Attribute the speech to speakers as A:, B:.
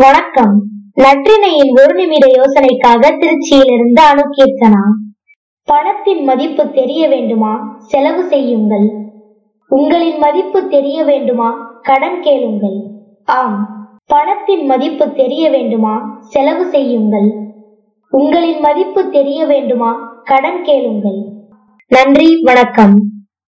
A: வணக்கம். நற்றினையின் ஒரு நிமிட யோசனைக்காக திருச்சியிலிருந்து அணுகீர்த்தனா பணத்தின் மதிப்பு தெரிய வேண்டுமா? செலவு செய்யுங்கள். உங்களின் மதிப்பு தெரிய வேண்டுமா? கடன் கேளுங்கள். ஆம். பணத்தின் மதிப்பு தெரிய வேண்டுமா? செலவு செய்யுங்கள். உங்களின் மதிப்பு தெரிய வேண்டுமா? கடன் கேளுங்கள். நன்றி வணக்கம்.